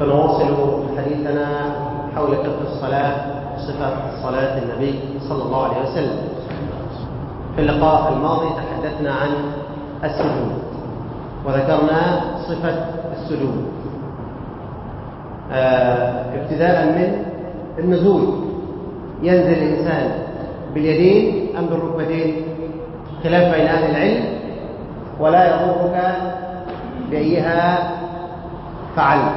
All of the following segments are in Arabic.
فنواصل حديثنا حول كف الصلاة صفة صلاة النبي صلى الله عليه وسلم. في اللقاء الماضي تحدثنا عن السجود وذكرنا صفة السجود. آه ابتداء من النزول. ينزل الإنسان باليدين أم بالركبتين؟ خلاف بين أهل العلم. ولا يضرك بأيها فعلت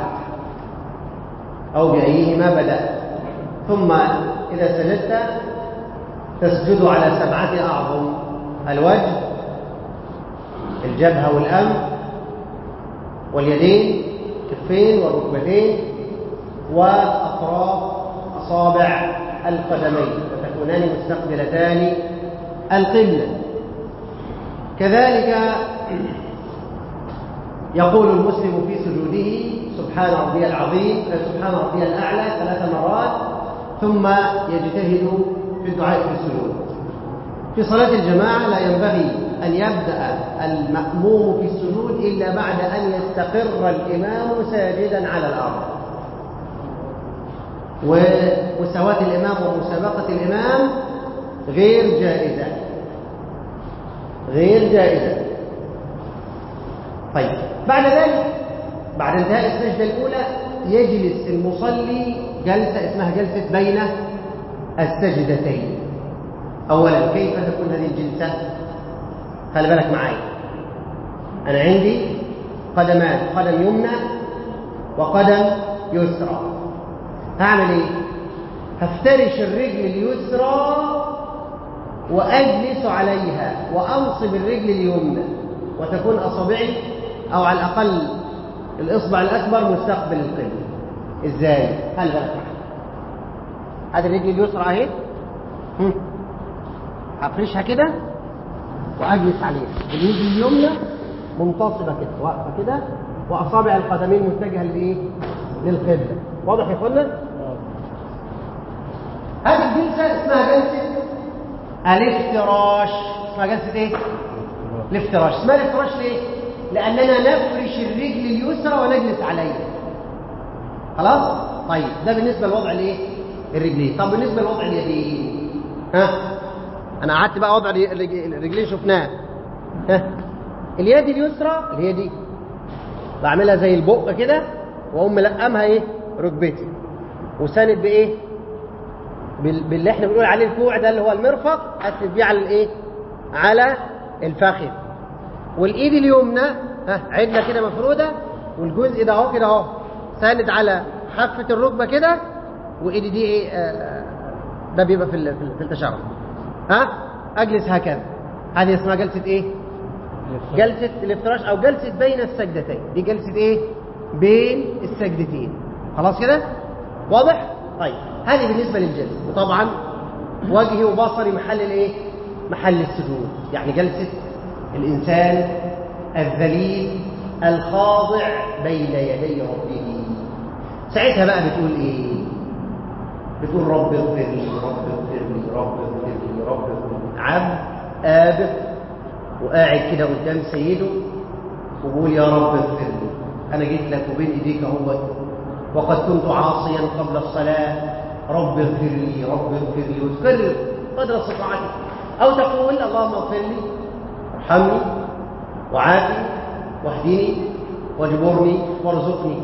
أو بأيهما بدأت ثم إذا سجدت تسجد على سبعة أعظم الوجه الجبهة والأنف واليدين كفين والركبتين وأطراف أصابع القدمين وتكونان مستقبلتان القبلة كذلك يقول المسلم في سجوده سبحان ربي العظيم سبحان ربي الأعلى ثلاث مرات ثم يجتهد في الدعاء في السجود. في صلاة الجماعة لا ينبغي أن يبدأ المأموم في السجود إلا بعد أن يستقر الإمام ساجدا على الأرض. ومساواة الإمام ومسابقة الإمام غير جائزة. غير جائزة. طيب. بعد ذلك بعد انتهاء السجدة الأولى يجلس المصلي جلسة اسمها جلسة بين السجدتين. أولا كيف تكون هذه الجلسة؟ خلي بالك معي أنا عندي قدمان قدم يمنى وقدم يسرى. هعمل إيه؟ هفترش الرجل اليسرى وأجلس عليها وأنصب الرجل اليمنى. وتكون أصابعي أو على الأقل الإصبع الأكبر مستقبل القبلة إزاي؟ هل بالك هذه الرجل اليسرى أهي هفرشها كده وأجلس عليها اليد اليمنى منتصبة كده واقفة كده وأصابع القدمين متجهة لإيه؟ للقبلة واضح يا إخوانا؟ هذه الجلسة اسمها جلسة الافتراش اسمها جلسة إيه؟ الافتراش اسمها الافتراش ليه؟ لأننا نفرش الرجل اليسرى ونجلس عليها خلاص؟ طيب ده بالنسبة لوضع الإيه؟ الرجلين طب بالنسبة لوضع اليدين ها؟ أنا قعدت بقى وضع الرجلين شفناه ها؟ اليد اليسرى اللي هي دي بعملها زي البق كده وأقوم ملقمها إيه؟ ركبتي وساند بإيه؟ باللي إحنا بنقول عليه الكوع ده اللي هو المرفق أسند بيه على الإيه؟ على الفخذ والإيد اليمنى ها عدلة كده مفرودة والجزء ده أهو كده أهو ساند على حافه الركبة كده وايدي دي إيه آه ده بيبقى في في التشرب ها أجلس هكذا. هذه اسمها جلسة إيه؟ جلسة الافتراش أو جلسة بين السجدتين. دي جلسة إيه؟ بين السجدتين. خلاص كده؟ واضح؟ طيب. هذه بالنسبة للجلسة. وطبعا وجهي وبصري محل الإيه؟ محل السجود. يعني جلسة الإنسان الذليل الخاضع بين يدي ربه. ساعتها بقى بتقول إيه؟ بتقول رب اغفر لي رب اغفر لي رب اغفر لي رب اغفر لي. عبد آبق وقاعد كده قدام سيده وبقول يا رب اغفر لي. أنا جيت لك وبين إيديك اهوت وقد كنت عاصيا قبل الصلاة. رب اغفر لي رب اغفر لي. وتكرر قدر استطاعتك. أو تقول اللهم اغفر لي. ارحمني وعافني واهدني واجبرني وارزقني.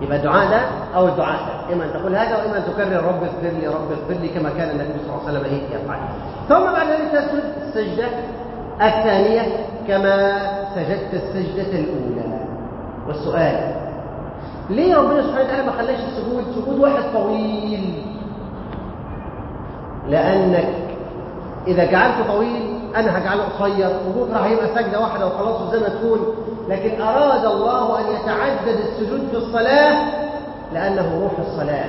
يبقى الدعاء ده أو الدعاء ده. إما أن تقول هذا وإما أن تكرر رب اغفر لي رب اغفر لي كما كان النبي صلى الله عليه وسلم يفعل. ثم بعد ذلك تسجد السجدة الثانية كما سجدت السجدة الأولى. والسؤال ليه ربنا سبحانه وتعالى ما خلاش السجود؟ سجود واحد طويل. لأنك إذا جعلته طويل أنا هجعله قصير وبكره هيبقى سجدة واحدة وخلاص وزي ما تكون لكن أراد الله أن يتعدد السجود في الصلاة لأنه روح الصلاة.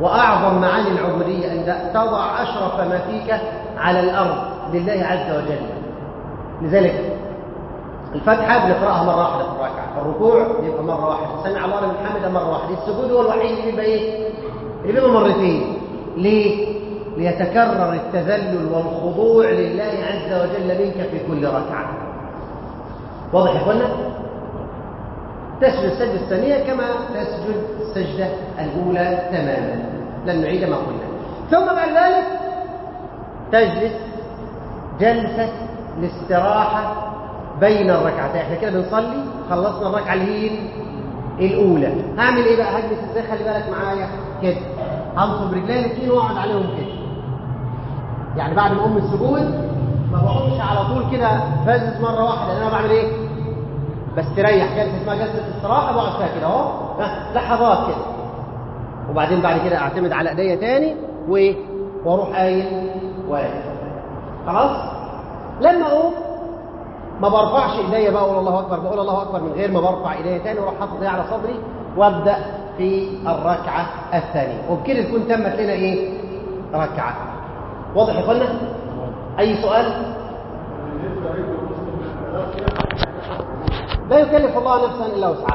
وأعظم معاني العبوديه أن تضع أشرف ما فيك على الأرض لله عز وجل. لذلك الفاتحة بنقرأها مرة واحدة في الركعة. الركوع بيبقى مرة واحدة. سمع الله لمن حمده مرة واحدة. السجود هو الوحيد اللي بيبقى إيه؟ اللي بيبقى مرتين. ليه؟ ليتكرر التذلل والخضوع لله عز وجل منك في كل ركعة. واضح يا إخوانا؟ تسجد السجدة الثانية كما تسجد السجدة الأولى تماما. لن نعيد ما قلنا. ثم بعد ذلك تجلس جلسة الاستراحة بين الركعتين. إحنا كده بنصلي خلصنا الركعة اللي هي الأولى. هعمل إيه بقى؟ هجلس إزاي خلي بالك معايا. كده. هنصب رجلين الاثنين وأقعد عليهم كده. يعني بعد ما أم السجود ما بقومش على طول كده فازز مرة واحدة لأن أنا بعمل إيه؟ بستريح جلسة اسمها جلسة استراحة بقعد فيها كده أهو لحظات كده. وبعدين بعد كده أعتمد على إيديا تاني وايه وأروح قايم واقف. خلاص؟ لما أقوم ما برفعش إيديا بقى أقول الله أكبر بقول الله أكبر من غير ما برفع إيديا تاني وأروح حاطط إيديا على صدري وأبدأ في الركعة الثانية. وبكده تكون تمت لنا إيه؟ ركعة. واضح يا إخوانا؟ أي سؤال؟ لا يكلف الله نفسا إلا وسعها.